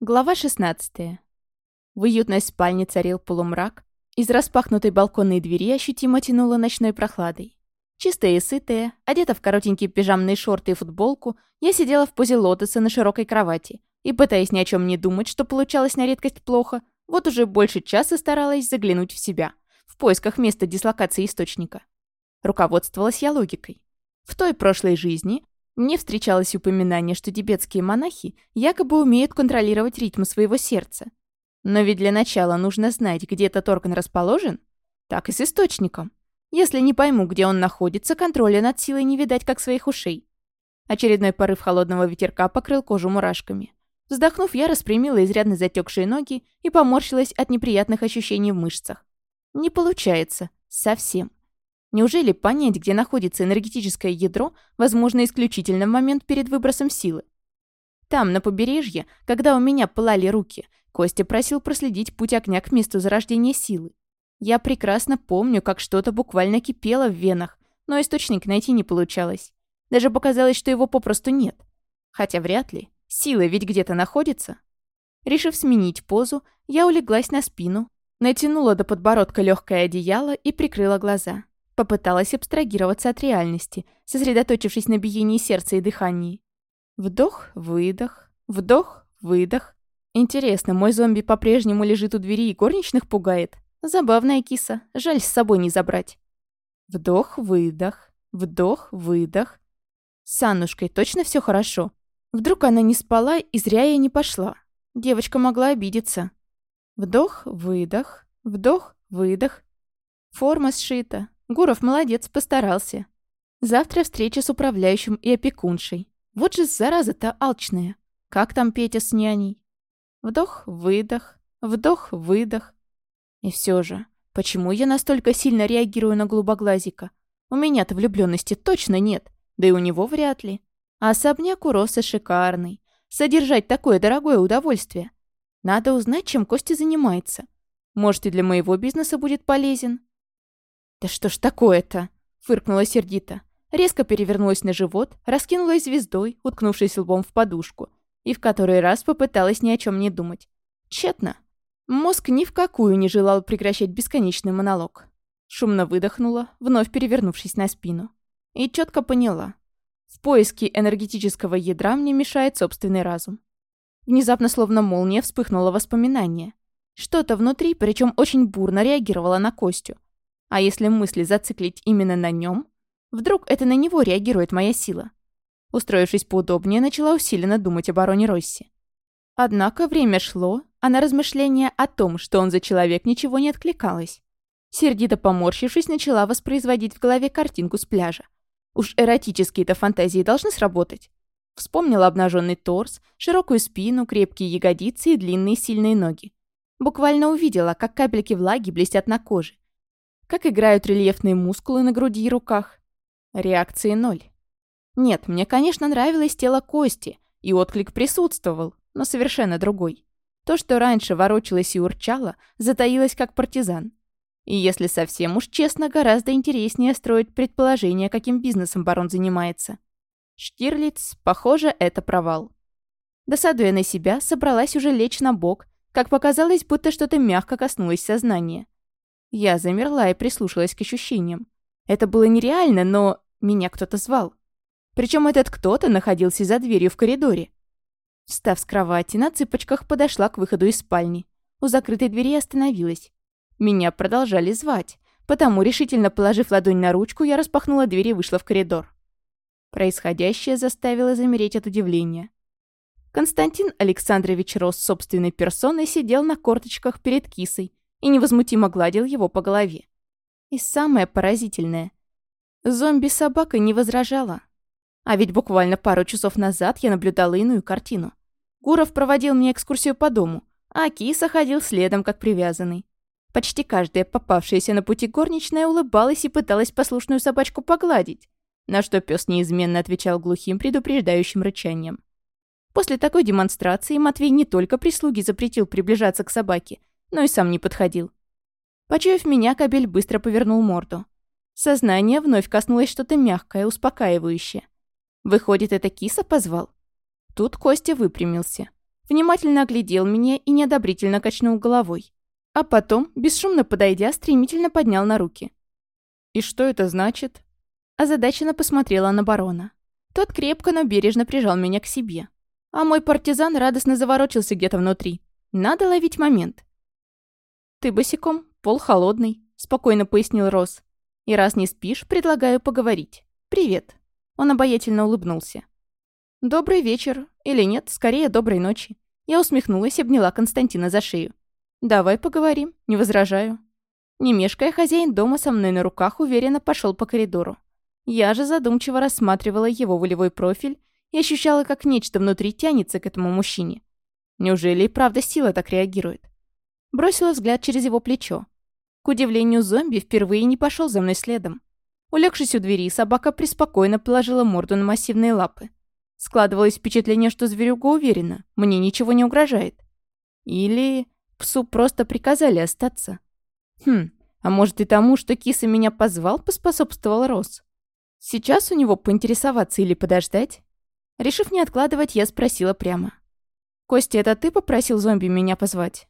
Глава 16. В уютной спальне царил полумрак. Из распахнутой балконной двери ощутимо тянуло ночной прохладой. Чистая и сытая, одета в коротенькие пижамные шорты и футболку, я сидела в позе лотоса на широкой кровати и, пытаясь ни о чем не думать, что получалось на редкость плохо, вот уже больше часа старалась заглянуть в себя, в поисках места дислокации источника. Руководствовалась я логикой. В той прошлой жизни мне встречалось упоминание, что тибетские монахи якобы умеют контролировать ритм своего сердца. Но ведь для начала нужно знать, где этот орган расположен. Так и с источником. Если не пойму, где он находится, контроля над силой не видать, как своих ушей. Очередной порыв холодного ветерка покрыл кожу мурашками. Вздохнув, я распрямила изрядно затекшие ноги и поморщилась от неприятных ощущений в мышцах. Не получается. Совсем. Неужели понять, где находится энергетическое ядро, возможно исключительно в момент перед выбросом силы? Там, на побережье, когда у меня пылали руки, Костя просил проследить путь огня к месту зарождения силы. Я прекрасно помню, как что-то буквально кипело в венах, но источник найти не получалось. Даже показалось, что его попросту нет. Хотя вряд ли. Сила ведь где-то находится. Решив сменить позу, я улеглась на спину, натянула до подбородка легкое одеяло и прикрыла глаза. Попыталась абстрагироваться от реальности, сосредоточившись на биении сердца и дыхании. Вдох, выдох, вдох, выдох. Интересно, мой зомби по-прежнему лежит у двери и горничных пугает? Забавная киса, жаль с собой не забрать. Вдох, выдох, вдох, выдох. С Аннушкой точно все хорошо? Вдруг она не спала и зря я не пошла. Девочка могла обидеться. Вдох, выдох, вдох, выдох. Форма сшита, Гуров молодец, постарался. Завтра встреча с управляющим и опекуншей. Вот же зараза-то алчная. Как там Петя с няней? Вдох-выдох, вдох-выдох. И все же, почему я настолько сильно реагирую на голубоглазика? У меня-то влюбленности точно нет, да и у него вряд ли. А особняк у Роса шикарный. Содержать такое дорогое удовольствие. Надо узнать, чем Костя занимается. Может, и для моего бизнеса будет полезен. «Да что ж такое-то?» — фыркнула сердито. Резко перевернулась на живот, раскинулась звездой, уткнувшись лбом в подушку, и в который раз попыталась ни о чем не думать. Тщетно. Мозг ни в какую не желал прекращать бесконечный монолог. Шумно выдохнула, вновь перевернувшись на спину. И четко поняла. В поиске энергетического ядра мне мешает собственный разум. Внезапно, словно молния, вспыхнуло воспоминание. Что-то внутри, причем очень бурно реагировало на Костю. А если мысли зациклить именно на нем, вдруг это на него реагирует моя сила? Устроившись поудобнее, начала усиленно думать о бароне Росси. Однако время шло, а на размышления о том, что он за человек, ничего не откликалось. Сердито поморщившись, начала воспроизводить в голове картинку с пляжа. Уж эротические-то фантазии должны сработать. Вспомнила обнаженный торс, широкую спину, крепкие ягодицы и длинные сильные ноги. Буквально увидела, как капельки влаги блестят на коже, как играют рельефные мускулы на груди и руках? Реакции ноль. Нет, мне, конечно, нравилось тело Кости, и отклик присутствовал, но совершенно другой. То, что раньше ворочалось и урчало, затаилось как партизан. И если совсем уж честно, гораздо интереснее строить предположение, каким бизнесом барон занимается. Штирлиц, похоже, это провал. Досадуя на себя, собралась уже лечь на бок, как показалось, будто что-то мягко коснулось сознания. Я замерла и прислушалась к ощущениям. Это было нереально, но меня кто-то звал. Причем этот кто-то находился за дверью в коридоре. Встав с кровати, на цыпочках подошла к выходу из спальни. У закрытой двери остановилась. Меня продолжали звать, потому, решительно положив ладонь на ручку, я распахнула дверь и вышла в коридор. Происходящее заставило замереть от удивления. Константин Александрович Рос собственной персоной сидел на корточках перед кисой и невозмутимо гладил его по голове. И самое поразительное. Зомби-собака не возражала. А ведь буквально пару часов назад я наблюдала иную картину. Гуров проводил мне экскурсию по дому, а киса ходил следом, как привязанный. Почти каждая попавшаяся на пути горничная улыбалась и пыталась послушную собачку погладить, на что пес неизменно отвечал глухим предупреждающим рычанием. После такой демонстрации Матвей не только прислуги запретил приближаться к собаке, но и сам не подходил. Почуяв меня, кабель быстро повернул морду. Сознание вновь коснулось что-то мягкое, успокаивающее. Выходит, это киса позвал? Тут Костя выпрямился. внимательно оглядел меня и неодобрительно качнул головой. А потом, бесшумно подойдя, стремительно поднял на руки. «И что это значит?» Озадаченно посмотрела на барона. Тот крепко, но бережно прижал меня к себе. А мой партизан радостно заворочился где-то внутри. Надо ловить момент. «Ты босиком, пол холодный», — спокойно пояснил Рос. «И раз не спишь, предлагаю поговорить. Привет». Он обаятельно улыбнулся. «Добрый вечер. Или нет, скорее, доброй ночи». Я усмехнулась и обняла Константина за шею. «Давай поговорим, не возражаю». Не мешкая, хозяин дома со мной на руках уверенно пошел по коридору. Я же задумчиво рассматривала его волевой профиль и ощущала, как нечто внутри тянется к этому мужчине. Неужели и правда сила так реагирует? Бросила взгляд через его плечо. К удивлению зомби, впервые не пошел за мной следом. Улегшись у двери, собака преспокойно положила морду на массивные лапы. Складывалось впечатление, что зверюга уверена, мне ничего не угрожает. Или псу просто приказали остаться. Хм, а может и тому, что киса меня позвал, поспособствовал Рос. Сейчас у него поинтересоваться или подождать? Решив не откладывать, я спросила прямо. «Костя, это ты попросил зомби меня позвать?»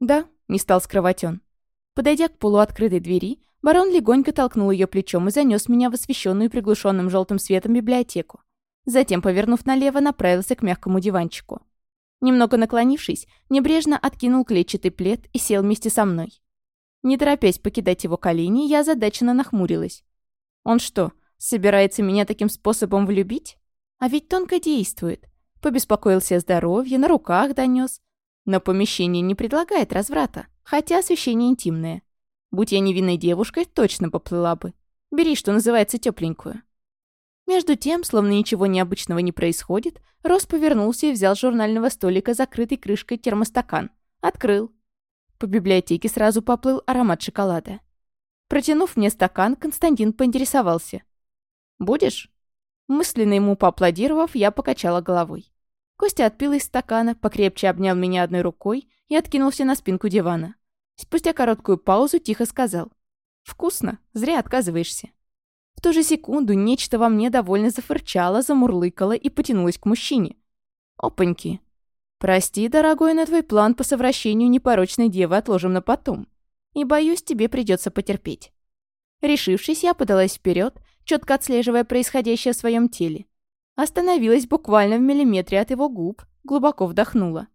«Да», — не стал скрывать он. Подойдя к полуоткрытой двери, барон легонько толкнул ее плечом и занес меня в освещенную приглушенным желтым светом библиотеку. Затем, повернув налево, направился к мягкому диванчику. Немного наклонившись, небрежно откинул клетчатый плед и сел вместе со мной. Не торопясь покидать его колени, я озадаченно нахмурилась. Он что, собирается меня таким способом влюбить? А ведь тонко действует. Побеспокоился о здоровье, на руках донес. Но помещение не предлагает разврата, хотя освещение интимное. Будь я невинной девушкой, точно поплыла бы. Бери, что называется, тепленькую. Между тем, словно ничего необычного не происходит, Рос повернулся и взял с журнального столика закрытый крышкой термостакан. Открыл. По библиотеке сразу поплыл аромат шоколада. Протянув мне стакан, Константин поинтересовался. «Будешь?» Мысленно ему поаплодировав, я покачала головой. Костя отпил из стакана, покрепче обнял меня одной рукой и откинулся на спинку дивана. Спустя короткую паузу тихо сказал. «Вкусно, зря отказываешься». В ту же секунду нечто во мне довольно зафырчало, замурлыкало и потянулось к мужчине. Опаньки. «Прости, дорогой, на твой план по совращению непорочной девы отложим на потом. И, боюсь, тебе придется потерпеть». Решившись, я подалась вперед четко отслеживая происходящее в своем теле. Остановилась буквально в миллиметре от его губ, глубоко вдохнула.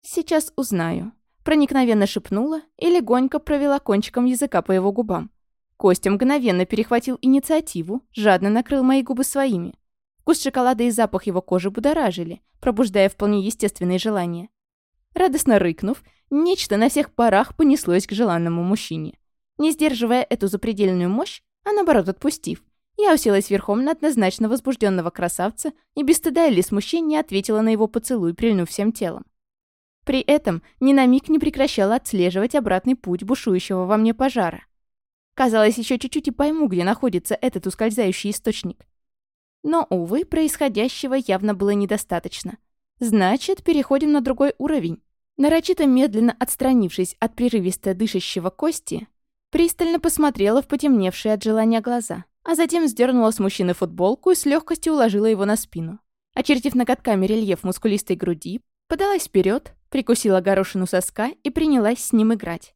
«Сейчас узнаю», — проникновенно шепнула и легонько провела кончиком языка по его губам. Костя мгновенно перехватил инициативу, жадно накрыл мои губы своими. Вкус шоколада и запах его кожи будоражили, пробуждая вполне естественные желания. Радостно рыкнув, нечто на всех парах понеслось к желанному мужчине. Не сдерживая эту запредельную мощь, а наоборот отпустив. Я уселась верхом на однозначно возбужденного красавца и без стыда или смущения ответила на его поцелуй, прильнув всем телом. При этом ни на миг не прекращала отслеживать обратный путь бушующего во мне пожара. Казалось, еще чуть-чуть и пойму, где находится этот ускользающий источник. Но, увы, происходящего явно было недостаточно. Значит, переходим на другой уровень. Нарочито медленно отстранившись от прерывисто дышащего кости, Пристально посмотрела в потемневшие от желания глаза, а затем сдернула с мужчины футболку и с легкостью уложила его на спину. Очертив ноготками рельеф мускулистой груди, подалась вперед, прикусила горошину соска и принялась с ним играть.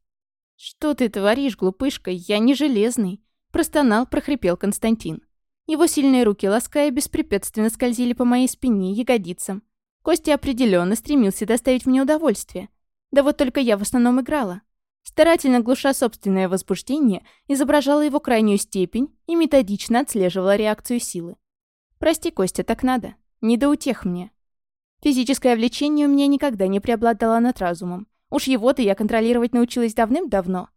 «Что ты творишь, глупышка? Я не железный!» Простонал, прохрипел Константин. Его сильные руки, лаская, беспрепятственно скользили по моей спине, ягодицам. Костя определенно стремился доставить мне удовольствие. Да вот только я в основном играла. Старательно глуша собственное возбуждение, изображала его крайнюю степень и методично отслеживала реакцию силы. «Прости, Костя, так надо. Не до утех мне». Физическое влечение у меня никогда не преобладало над разумом. Уж его-то я контролировать научилась давным-давно.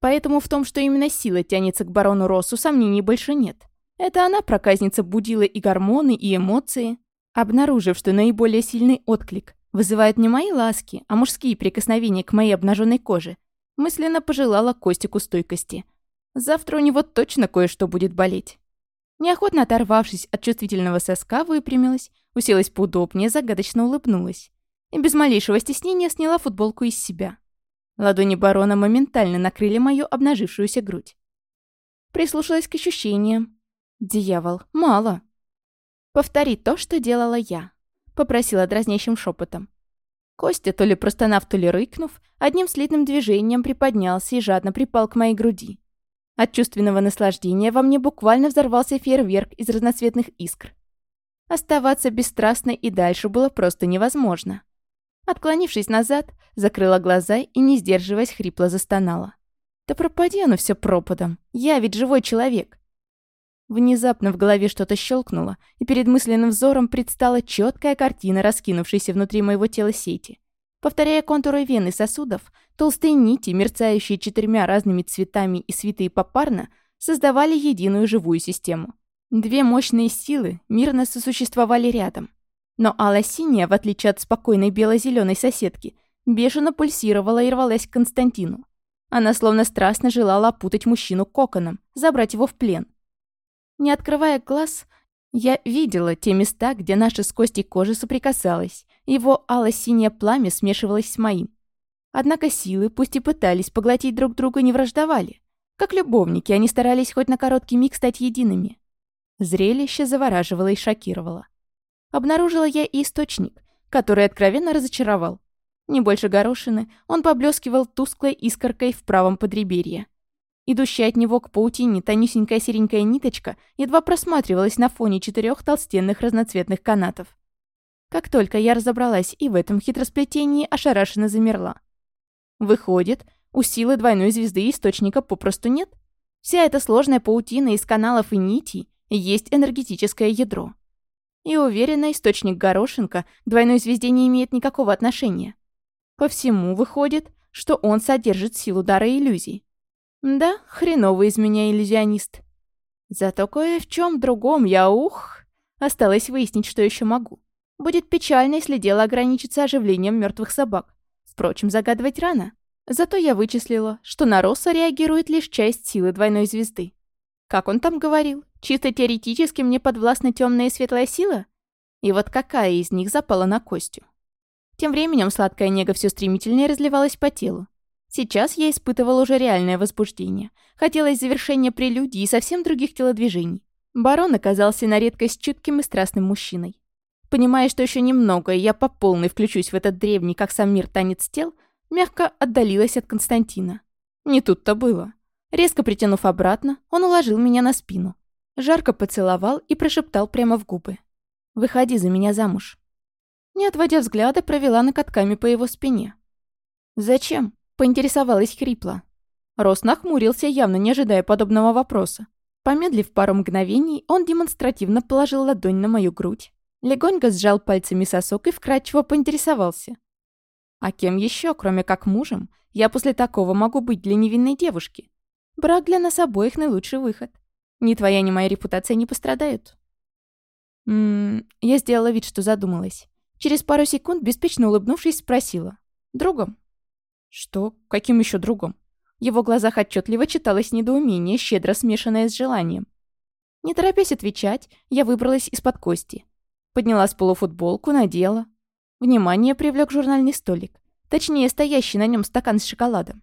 Поэтому в том, что именно сила тянется к барону Россу, сомнений больше нет. Это она, проказница, будила и гормоны, и эмоции. Обнаружив, что наиболее сильный отклик вызывает не мои ласки, а мужские прикосновения к моей обнаженной коже, Мысленно пожелала Костику стойкости. Завтра у него точно кое-что будет болеть. Неохотно оторвавшись от чувствительного соска, выпрямилась, уселась поудобнее, загадочно улыбнулась. И без малейшего стеснения сняла футболку из себя. Ладони барона моментально накрыли мою обнажившуюся грудь. Прислушалась к ощущениям. Дьявол, мало. «Повтори то, что делала я», — попросила дразнящим шепотом. Костя, то ли простонав, то ли рыкнув, одним слитным движением приподнялся и жадно припал к моей груди. От чувственного наслаждения во мне буквально взорвался фейерверк из разноцветных искр. Оставаться бесстрастной и дальше было просто невозможно. Отклонившись назад, закрыла глаза и, не сдерживаясь, хрипло застонала. «Да пропади оно все пропадом. Я ведь живой человек». Внезапно в голове что-то щелкнуло, и перед мысленным взором предстала четкая картина, раскинувшейся внутри моего тела сети. Повторяя контуры вен и сосудов, толстые нити, мерцающие четырьмя разными цветами и свитые попарно, создавали единую живую систему. Две мощные силы мирно сосуществовали рядом. Но алла-синяя, в отличие от спокойной бело-зеленой соседки, бешено пульсировала и рвалась к Константину. Она словно страстно желала опутать мужчину коконом, забрать его в плен. Не открывая глаз, я видела те места, где наша с Костей кожа соприкасалась. Его алло-синее пламя смешивалось с моим. Однако силы, пусть и пытались поглотить друг друга, не враждовали. Как любовники, они старались хоть на короткий миг стать едиными. Зрелище завораживало и шокировало. Обнаружила я и источник, который откровенно разочаровал. Не больше горошины, он поблескивал тусклой искоркой в правом подреберье. Идущая от него к паутине тонюсенькая серенькая ниточка едва просматривалась на фоне четырех толстенных разноцветных канатов. Как только я разобралась и в этом хитросплетении, ошарашенно замерла. Выходит, у силы двойной звезды источника попросту нет? Вся эта сложная паутина из каналов и нитей есть энергетическое ядро. И уверена, источник горошинка к двойной звезде не имеет никакого отношения. По всему выходит, что он содержит силу дара иллюзий. Да, хреновый из меня иллюзионист. Зато кое в чем другом я ух. Осталось выяснить, что еще могу. Будет печально, если дело ограничится оживлением мертвых собак. Впрочем, загадывать рано. Зато я вычислила, что на Росса реагирует лишь часть силы двойной звезды. Как он там говорил? Чисто теоретически мне подвластна темная и светлая сила? И вот какая из них запала на Костю? Тем временем сладкая нега все стремительнее разливалась по телу. Сейчас я испытывал уже реальное возбуждение. Хотелось завершения прелюдии и совсем других телодвижений. Барон оказался на редкость чутким и страстным мужчиной. Понимая, что еще немного, и я по полной включусь в этот древний, как сам мир, танец тел, мягко отдалилась от Константина. Не тут-то было. Резко притянув обратно, он уложил меня на спину. Жарко поцеловал и прошептал прямо в губы. «Выходи за меня замуж». Не отводя взгляда, провела накатками по его спине. «Зачем?» Поинтересовалась хрипло. Рос нахмурился, явно не ожидая подобного вопроса. Помедлив пару мгновений, он демонстративно положил ладонь на мою грудь, легонько сжал пальцами сосок и вкрадчиво поинтересовался. «А кем еще, кроме как мужем, я после такого могу быть для невинной девушки? Брак для нас обоих наилучший выход. Ни твоя, ни моя репутация не пострадают». Ммм, я сделала вид, что задумалась. Через пару секунд, беспечно улыбнувшись, спросила. «Другом?» Что? Каким еще другом? В его глазах отчетливо читалось недоумение, щедро смешанное с желанием. Не торопясь отвечать, я выбралась из-под кости. Подняла с полу футболку, надела. Внимание привлек журнальный столик. Точнее, стоящий на нем стакан с шоколадом.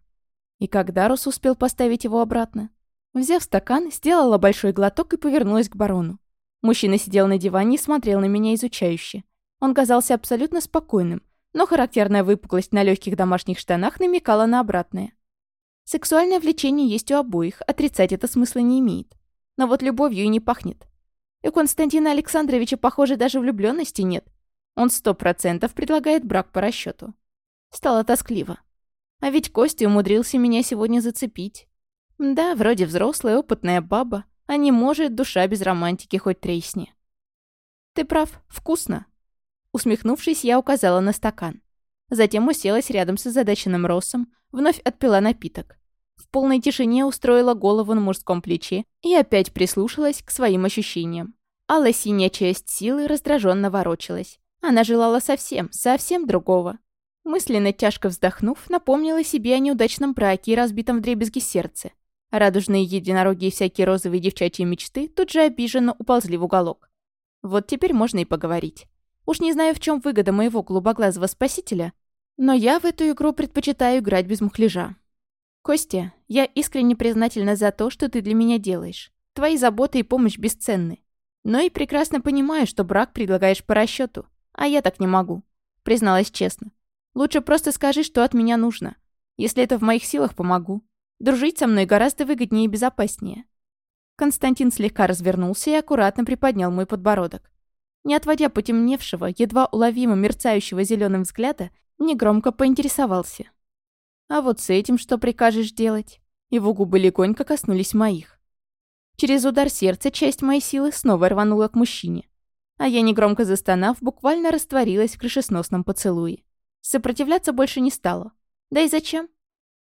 И когда Рус успел поставить его обратно? Взяв стакан, сделала большой глоток и повернулась к барону. Мужчина сидел на диване и смотрел на меня изучающе. Он казался абсолютно спокойным, но характерная выпуклость на легких домашних штанах намекала на обратное. Сексуальное влечение есть у обоих, отрицать это смысла не имеет. Но вот любовью и не пахнет. И у Константина Александровича, похоже, даже влюбленности нет. Он сто процентов предлагает брак по расчету. Стало тоскливо. А ведь Костя умудрился меня сегодня зацепить. Да, вроде взрослая, опытная баба, а не может душа без романтики хоть тресни. Ты прав, вкусно. Усмехнувшись, я указала на стакан. Затем уселась рядом с озадаченным Россом, вновь отпила напиток. В полной тишине устроила голову на мужском плече и опять прислушалась к своим ощущениям. Алла синяя часть силы раздраженно ворочалась. Она желала совсем, совсем другого. Мысленно тяжко вздохнув, напомнила себе о неудачном браке и разбитом вдребезги сердце. Радужные единороги и всякие розовые девчачьи мечты тут же обиженно уползли в уголок. Вот теперь можно и поговорить. Уж не знаю, в чем выгода моего голубоглазого спасителя, но я в эту игру предпочитаю играть без мухляжа. Костя, я искренне признательна за то, что ты для меня делаешь. Твои заботы и помощь бесценны. Но и прекрасно понимаю, что брак предлагаешь по расчету, а я так не могу. Призналась честно. Лучше просто скажи, что от меня нужно. Если это в моих силах, помогу. Дружить со мной гораздо выгоднее и безопаснее». Константин слегка развернулся и аккуратно приподнял мой подбородок. Не отводя потемневшего, едва уловимо мерцающего зеленым взгляда, негромко поинтересовался. «А вот с этим что прикажешь делать?» Его губы легонько коснулись моих. Через удар сердца часть моей силы снова рванула к мужчине. А я, негромко застонав, буквально растворилась в крышесносном поцелуе. Сопротивляться больше не стало. Да и зачем?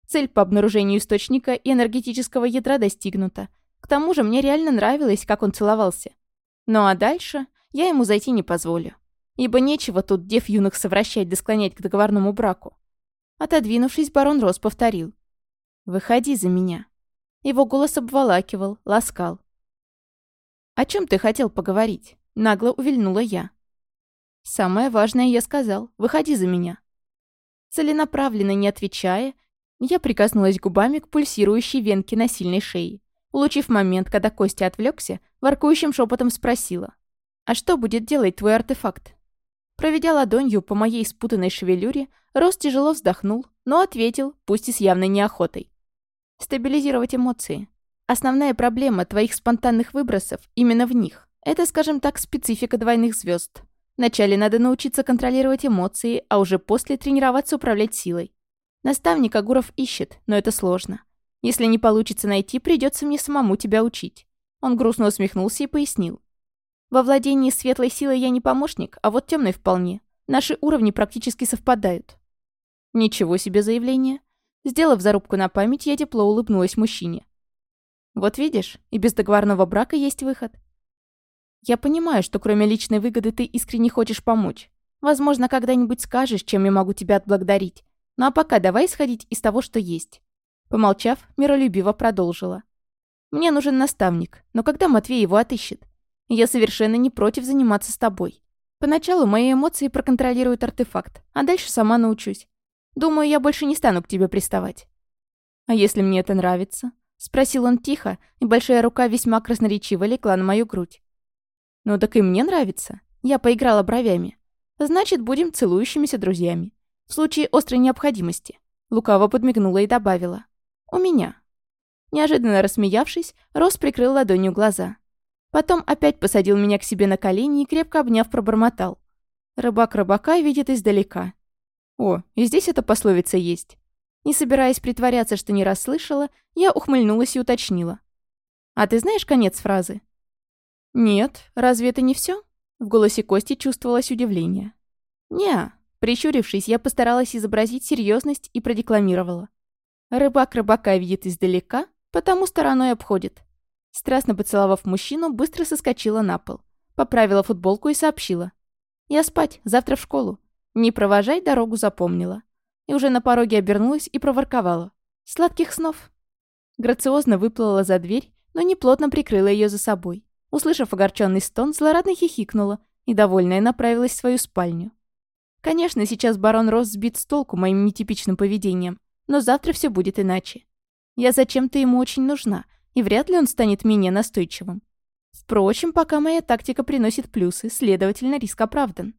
Цель по обнаружению источника и энергетического ядра достигнута. К тому же мне реально нравилось, как он целовался. Ну а дальше я ему зайти не позволю. Ибо нечего тут дев юных совращать да склонять к договорному браку. Отодвинувшись, барон Рос повторил. «Выходи за меня». Его голос обволакивал, ласкал. «О чем ты хотел поговорить?» Нагло увильнула я. «Самое важное я сказал. Выходи за меня». Целенаправленно не отвечая, я прикоснулась губами к пульсирующей венке на сильной шее. Улучив момент, когда Костя отвлекся, воркующим шепотом спросила. «А что будет делать твой артефакт?» Проведя ладонью по моей спутанной шевелюре, Рос тяжело вздохнул, но ответил, пусть и с явной неохотой. «Стабилизировать эмоции. Основная проблема твоих спонтанных выбросов именно в них. Это, скажем так, специфика двойных звезд. Вначале надо научиться контролировать эмоции, а уже после тренироваться управлять силой. Наставник Агуров ищет, но это сложно. Если не получится найти, придется мне самому тебя учить. Он грустно усмехнулся и пояснил. Во владении светлой силой я не помощник, а вот темной вполне. Наши уровни практически совпадают. Ничего себе заявление. Сделав зарубку на память, я тепло улыбнулась мужчине. Вот видишь, и без договорного брака есть выход. Я понимаю, что кроме личной выгоды ты искренне хочешь помочь. Возможно, когда-нибудь скажешь, чем я могу тебя отблагодарить. Ну а пока давай исходить из того, что есть. Помолчав, миролюбиво продолжила. Мне нужен наставник, но когда Матвей его отыщет? Я совершенно не против заниматься с тобой. Поначалу мои эмоции проконтролируют артефакт, а дальше сама научусь. Думаю, я больше не стану к тебе приставать». «А если мне это нравится?» — спросил он тихо, и большая рука весьма красноречиво легла на мою грудь. «Ну так и мне нравится. Я поиграла бровями. Значит, будем целующимися друзьями. В случае острой необходимости». Лукаво подмигнула и добавила. «У меня». Неожиданно рассмеявшись, Рос прикрыл ладонью глаза. Потом опять посадил меня к себе на колени и, крепко обняв, пробормотал. Рыбак рыбака видит издалека. О, и здесь эта пословица есть. Не собираясь притворяться, что не расслышала, я ухмыльнулась и уточнила. «А ты знаешь конец фразы?» «Нет, разве это не все? В голосе Кости чувствовалось удивление. «Не-а». Прищурившись, я постаралась изобразить серьезность и продекламировала. «Рыбак рыбака видит издалека, потому стороной обходит. Страстно поцеловав мужчину, быстро соскочила на пол. Поправила футболку и сообщила. «Я спать, завтра в школу. Не провожай, дорогу запомнила». И уже на пороге обернулась и проворковала. «Сладких снов». Грациозно выплыла за дверь, но неплотно прикрыла ее за собой. Услышав огорченный стон, злорадно хихикнула и, довольная, направилась в свою спальню. Конечно, сейчас барон Рос сбит с толку моим нетипичным поведением, но завтра все будет иначе. Я зачем-то ему очень нужна, и вряд ли он станет менее настойчивым. Впрочем, пока моя тактика приносит плюсы, следовательно, риск оправдан.